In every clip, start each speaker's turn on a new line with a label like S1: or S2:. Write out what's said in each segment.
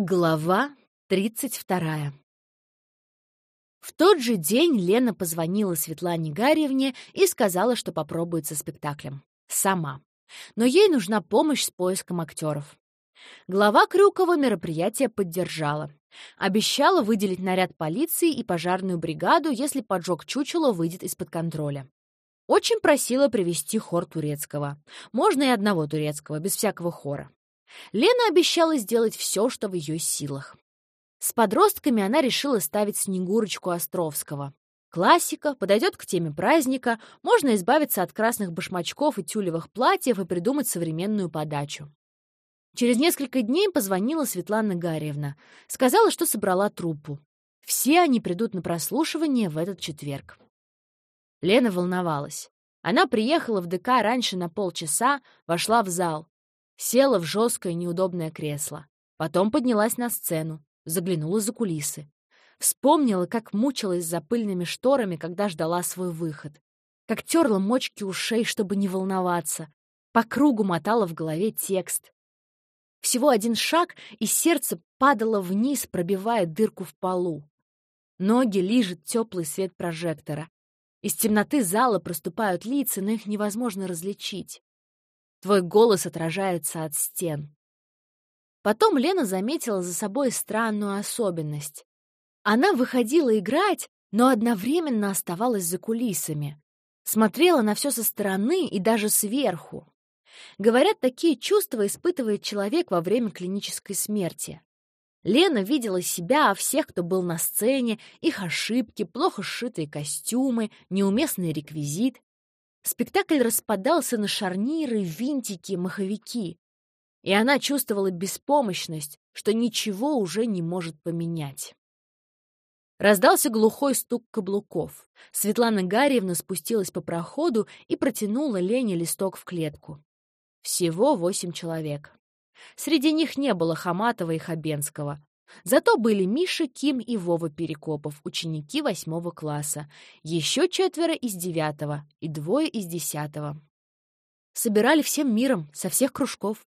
S1: Глава 32. В тот же день Лена позвонила Светлане Гарьевне и сказала, что попробует со спектаклем. Сама. Но ей нужна помощь с поиском актеров. Глава Крюкова мероприятие поддержала. Обещала выделить наряд полиции и пожарную бригаду, если поджог чучело выйдет из-под контроля. Очень просила привести хор турецкого. Можно и одного турецкого, без всякого хора. Лена обещала сделать все, что в ее силах. С подростками она решила ставить Снегурочку Островского. Классика, подойдет к теме праздника, можно избавиться от красных башмачков и тюлевых платьев и придумать современную подачу. Через несколько дней позвонила Светлана Гарьевна. Сказала, что собрала труппу. Все они придут на прослушивание в этот четверг. Лена волновалась. Она приехала в ДК раньше на полчаса, вошла в зал. Села в жесткое неудобное кресло. Потом поднялась на сцену, заглянула за кулисы. Вспомнила, как мучилась за пыльными шторами, когда ждала свой выход. Как терла мочки ушей, чтобы не волноваться. По кругу мотала в голове текст. Всего один шаг, и сердце падало вниз, пробивая дырку в полу. Ноги лижет теплый свет прожектора. Из темноты зала проступают лица, но их невозможно различить. Твой голос отражается от стен. Потом Лена заметила за собой странную особенность. Она выходила играть, но одновременно оставалась за кулисами. Смотрела на все со стороны и даже сверху. Говорят, такие чувства испытывает человек во время клинической смерти. Лена видела себя, всех, кто был на сцене, их ошибки, плохо сшитые костюмы, неуместный реквизит. Спектакль распадался на шарниры, винтики, маховики. И она чувствовала беспомощность, что ничего уже не может поменять. Раздался глухой стук каблуков. Светлана Гарьевна спустилась по проходу и протянула Лене листок в клетку. Всего восемь человек. Среди них не было Хаматова и Хабенского. Зато были Миша, Ким и Вова Перекопов, ученики восьмого класса, еще четверо из девятого и двое из десятого. Собирали всем миром, со всех кружков.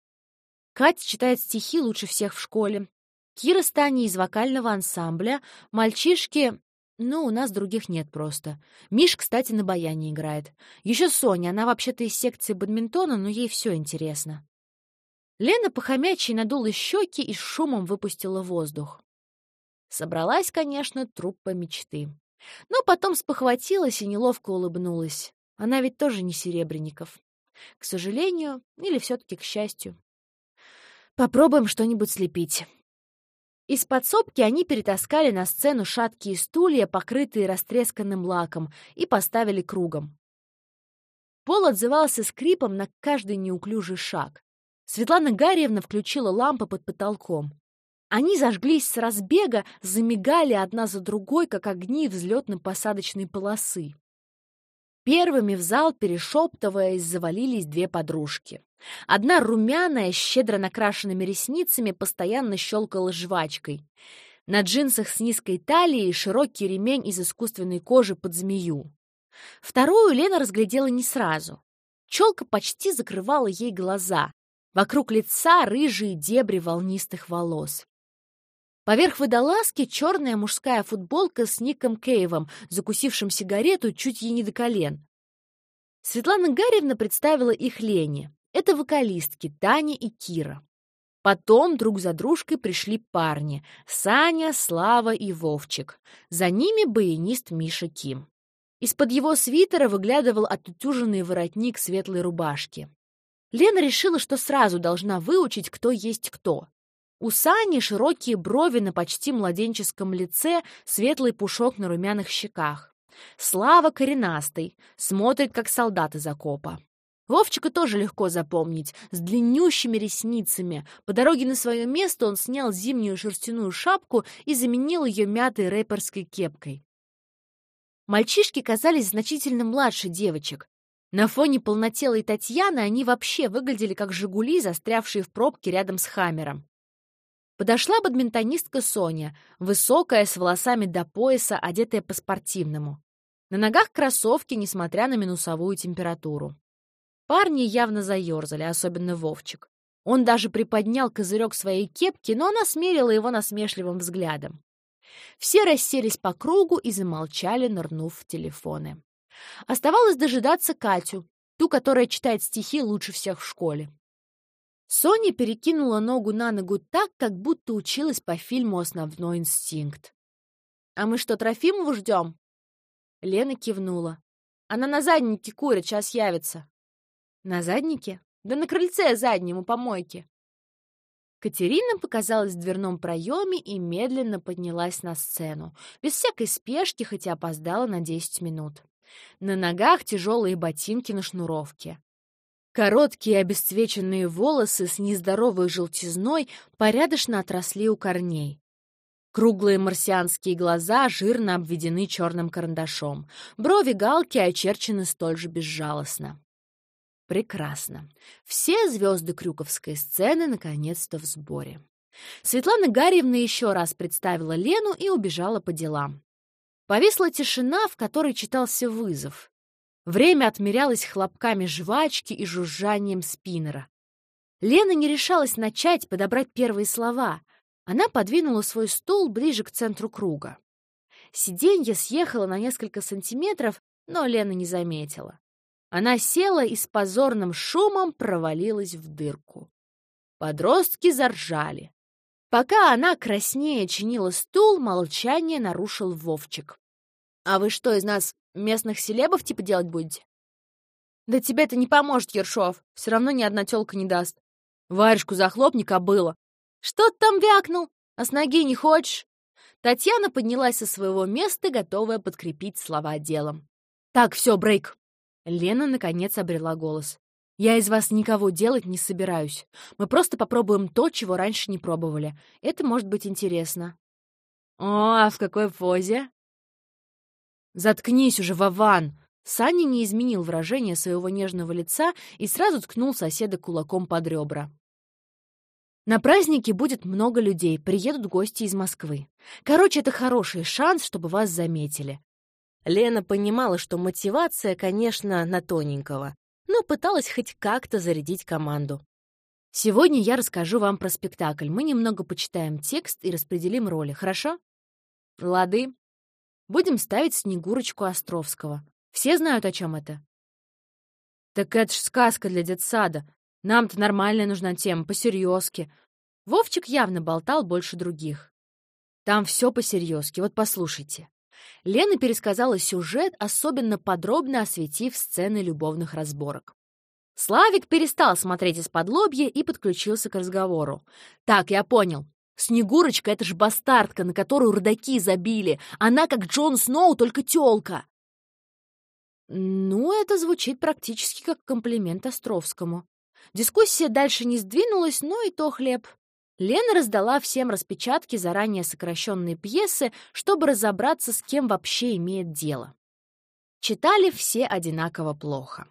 S1: Катя читает стихи лучше всех в школе. Кира с из вокального ансамбля, мальчишки... Ну, у нас других нет просто. Миш, кстати, на баяне играет. Еще Соня, она вообще-то из секции бадминтона, но ей все интересно. Лена похомячей надула щеки и шумом выпустила воздух. Собралась, конечно, труппа мечты. Но потом спохватилась и неловко улыбнулась. Она ведь тоже не Серебренников. К сожалению, или все-таки к счастью. Попробуем что-нибудь слепить. Из подсобки они перетаскали на сцену шаткие стулья, покрытые растресканным лаком, и поставили кругом. Пол отзывался скрипом на каждый неуклюжий шаг. Светлана Гарьевна включила лампы под потолком. Они зажглись с разбега, замигали одна за другой, как огни взлетно-посадочной полосы. Первыми в зал, перешептываясь, завалились две подружки. Одна румяная, щедро накрашенными ресницами, постоянно щелкала жвачкой. На джинсах с низкой талией широкий ремень из искусственной кожи под змею. Вторую Лена разглядела не сразу. Челка почти закрывала ей глаза, Вокруг лица рыжие дебри волнистых волос. Поверх водолазки черная мужская футболка с Ником Кейвом, закусившим сигарету чуть ей не до колен. Светлана Гарьевна представила их Лене. Это вокалистки Таня и Кира. Потом друг за дружкой пришли парни — Саня, Слава и Вовчик. За ними баянист Миша Ким. Из-под его свитера выглядывал отутюженный воротник светлой рубашки. Лена решила, что сразу должна выучить, кто есть кто. У Сани широкие брови на почти младенческом лице, светлый пушок на румяных щеках. Слава коренастый, смотрит, как солдат из окопа. Вовчика тоже легко запомнить, с длиннющими ресницами. По дороге на свое место он снял зимнюю шерстяную шапку и заменил ее мятой рэперской кепкой. Мальчишки казались значительно младше девочек, на фоне полнотелой Татьяны они вообще выглядели как «Жигули», застрявшие в пробке рядом с «Хаммером». Подошла бадминтонистка Соня, высокая, с волосами до пояса, одетая по-спортивному. На ногах кроссовки, несмотря на минусовую температуру. Парни явно заерзали, особенно Вовчик. Он даже приподнял козырек своей кепки, но она смерила его насмешливым взглядом. Все расселись по кругу и замолчали, нырнув в телефоны. Оставалось дожидаться Катю, ту, которая читает стихи лучше всех в школе. Соня перекинула ногу на ногу так, как будто училась по фильму «Основной инстинкт». «А мы что, Трофимову ждем?» Лена кивнула. «Она на заднике курит, сейчас явится». «На заднике?» «Да на крыльце заднем у помойки». Катерина показалась в дверном проеме и медленно поднялась на сцену, без всякой спешки, хотя опоздала на 10 минут. На ногах тяжелые ботинки на шнуровке. Короткие обесцвеченные волосы с нездоровой желтизной порядочно отросли у корней. Круглые марсианские глаза жирно обведены черным карандашом. Брови галки очерчены столь же безжалостно. Прекрасно. Все звезды крюковской сцены наконец-то в сборе. Светлана Гарьевна еще раз представила Лену и убежала по делам. Повисла тишина, в которой читался вызов. Время отмерялось хлопками жвачки и жужжанием спиннера. Лена не решалась начать подобрать первые слова. Она подвинула свой стул ближе к центру круга. Сиденье съехало на несколько сантиметров, но Лена не заметила. Она села и с позорным шумом провалилась в дырку. Подростки заржали. Пока она краснее чинила стул, молчание нарушил Вовчик. «А вы что, из нас Местных селебов типа делать будете? Да тебе это не поможет, Ершов. Все равно ни одна тёлка не даст. Варежку захлопни, кобыла. Что ты там вякнул? А с ноги не хочешь? Татьяна поднялась со своего места, готовая подкрепить слова делом. «Так, все, брейк!» Лена, наконец, обрела голос. «Я из вас никого делать не собираюсь. Мы просто попробуем то, чего раньше не пробовали. Это может быть интересно». «О, а в какой позе?» «Заткнись уже, Вован!» Саня не изменил выражение своего нежного лица и сразу ткнул соседа кулаком под ребра. На празднике будет много людей, приедут гости из Москвы. Короче, это хороший шанс, чтобы вас заметили. Лена понимала, что мотивация, конечно, на тоненького, но пыталась хоть как-то зарядить команду. Сегодня я расскажу вам про спектакль. Мы немного почитаем текст и распределим роли, хорошо? Лады. Будем ставить Снегурочку Островского. Все знают, о чем это. Так это ж сказка для детсада. Нам-то нормальная нужна тема, посерьезки. Вовчик явно болтал больше других. Там все посерьезки, вот послушайте. Лена пересказала сюжет, особенно подробно осветив сцены любовных разборок. Славик перестал смотреть из-под лобья и подключился к разговору. «Так, я понял. Снегурочка — это ж бастардка, на которую родаки забили. Она как Джон Сноу, только тёлка. Ну, это звучит практически как комплимент Островскому. Дискуссия дальше не сдвинулась, но и то хлеб. Лена раздала всем распечатки заранее сокращенные пьесы, чтобы разобраться, с кем вообще имеет дело. Читали все одинаково плохо.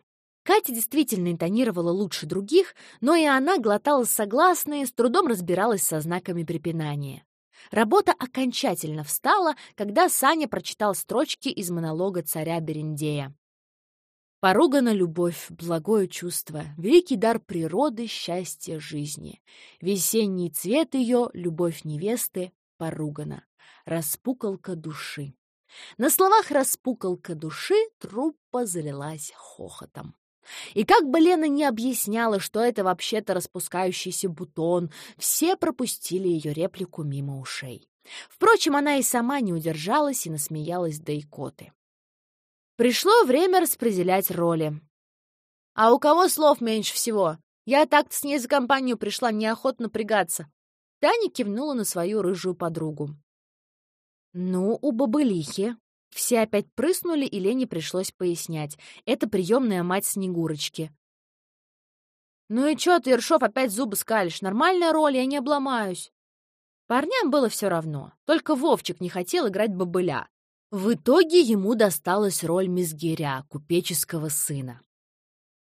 S1: Катя действительно интонировала лучше других, но и она глотала согласные, с трудом разбиралась со знаками препинания. Работа окончательно встала, когда Саня прочитал строчки из монолога царя Берендея. Поругана любовь, благое чувство, великий дар природы, счастье жизни. Весенний цвет ее, любовь невесты, поругана, распукалка души. На словах «распукалка души» труппа залилась хохотом. И как бы Лена не объясняла, что это вообще-то распускающийся бутон, все пропустили ее реплику мимо ушей. Впрочем, она и сама не удержалась и насмеялась до икоты. Пришло время распределять роли. «А у кого слов меньше всего? Я так-то с ней за компанию пришла неохотно пригаться». Таня кивнула на свою рыжую подругу. «Ну, у бабылихи», все опять прыснули, и Лене пришлось пояснять. Это приемная мать Снегурочки. «Ну и чё ты, Ершов, опять зубы скалишь? Нормальная роль, я не обломаюсь». Парням было все равно, только Вовчик не хотел играть бобыля. В итоге ему досталась роль мизгиря, купеческого сына.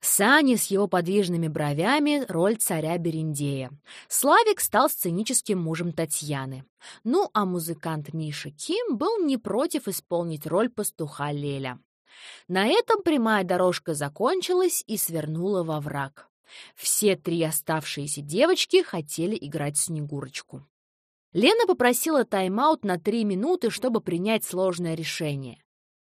S1: Сани с его подвижными бровями — роль царя Берендея. Славик стал сценическим мужем Татьяны. Ну, а музыкант Миша Ким был не против исполнить роль пастуха Леля. На этом прямая дорожка закончилась и свернула во враг. Все три оставшиеся девочки хотели играть Снегурочку. Лена попросила тайм-аут на три минуты, чтобы принять сложное решение.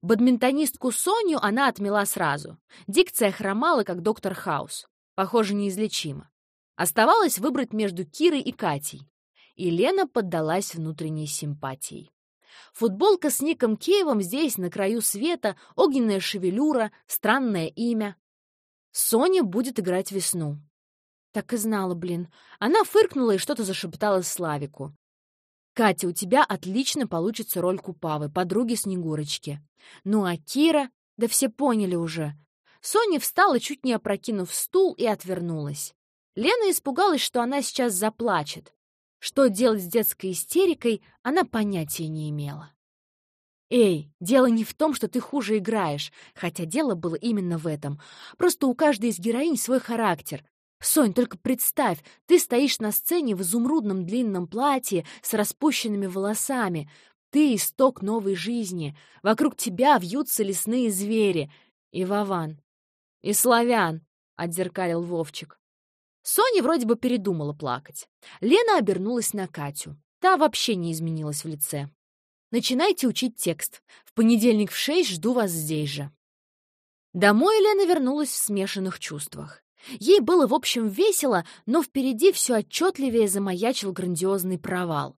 S1: Бадминтонистку Соню она отмела сразу. Дикция хромала, как доктор Хаус. Похоже, неизлечимо. Оставалось выбрать между Кирой и Катей. И Лена поддалась внутренней симпатии. Футболка с Ником Кеевым здесь, на краю света, огненная шевелюра, странное имя. Соня будет играть весну. Так и знала, блин. Она фыркнула и что-то зашептала Славику. «Катя, у тебя отлично получится роль Купавы, подруги Снегурочки. Ну а Кира... Да все поняли уже. Соня встала, чуть не опрокинув стул, и отвернулась. Лена испугалась, что она сейчас заплачет. Что делать с детской истерикой, она понятия не имела. «Эй, дело не в том, что ты хуже играешь, хотя дело было именно в этом. Просто у каждой из героинь свой характер. Сонь, только представь, ты стоишь на сцене в изумрудном длинном платье с распущенными волосами. Ты — исток новой жизни. Вокруг тебя вьются лесные звери. И Вован. И славян, — отзеркалил Вовчик. Соня вроде бы передумала плакать. Лена обернулась на Катю. Та вообще не изменилась в лице. «Начинайте учить текст. В понедельник в шесть жду вас здесь же». Домой Лена вернулась в смешанных чувствах. Ей было, в общем, весело, но впереди все отчетливее замаячил грандиозный провал.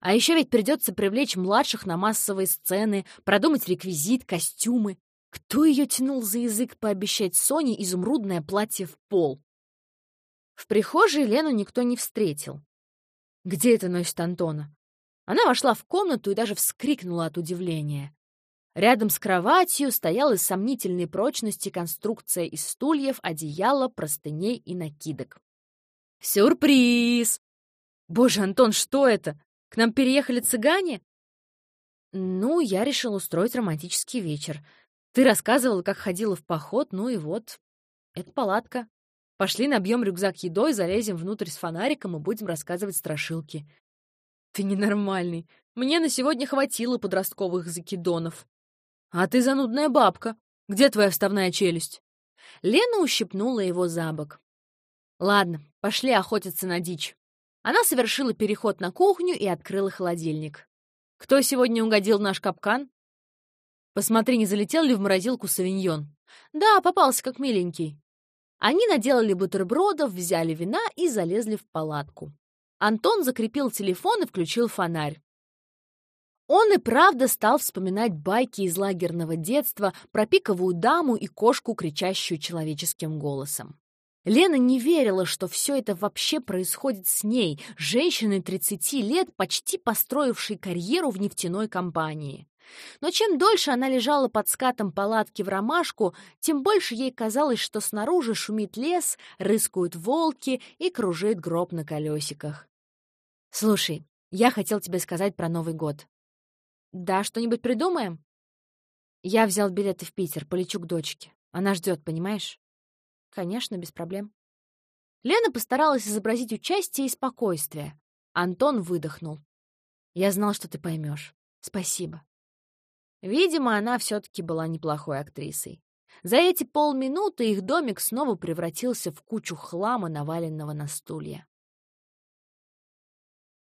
S1: А еще ведь придется привлечь младших на массовые сцены, продумать реквизит, костюмы. Кто ее тянул за язык пообещать Соне изумрудное платье в пол? В прихожей Лену никто не встретил. «Где это носит Антона?» Она вошла в комнату и даже вскрикнула от удивления. Рядом с кроватью стояла из сомнительной прочности конструкция из стульев, одеяла, простыней и накидок. «Сюрприз!» «Боже, Антон, что это? К нам переехали цыгане?» «Ну, я решил устроить романтический вечер. Ты рассказывала, как ходила в поход, ну и вот. Это палатка. Пошли набьем рюкзак едой, залезем внутрь с фонариком и будем рассказывать страшилки. Ты ненормальный. Мне на сегодня хватило подростковых закидонов. А ты занудная бабка. Где твоя вставная челюсть? Лена ущипнула его за бок. Ладно, пошли охотиться на дичь. Она совершила переход на кухню и открыла холодильник. Кто сегодня угодил наш капкан? Посмотри, не залетел ли в морозилку савиньон. Да, попался как миленький. Они наделали бутербродов, взяли вина и залезли в палатку. Антон закрепил телефон и включил фонарь. Он и правда стал вспоминать байки из лагерного детства про пиковую даму и кошку, кричащую человеческим голосом. Лена не верила, что все это вообще происходит с ней, женщиной 30 лет, почти построившей карьеру в нефтяной компании. Но чем дольше она лежала под скатом палатки в ромашку, тем больше ей казалось, что снаружи шумит лес, рыскают волки и кружит гроб на колесиках. «Слушай, я хотел тебе сказать про Новый год». «Да, что-нибудь придумаем?» «Я взял билеты в Питер, полечу к дочке. Она ждет, понимаешь?» «Конечно, без проблем». Лена постаралась изобразить участие и спокойствие. Антон выдохнул. «Я знал, что ты поймешь. Спасибо». Видимо, она все-таки была неплохой актрисой. За эти полминуты их домик снова превратился в кучу хлама, наваленного на стулья.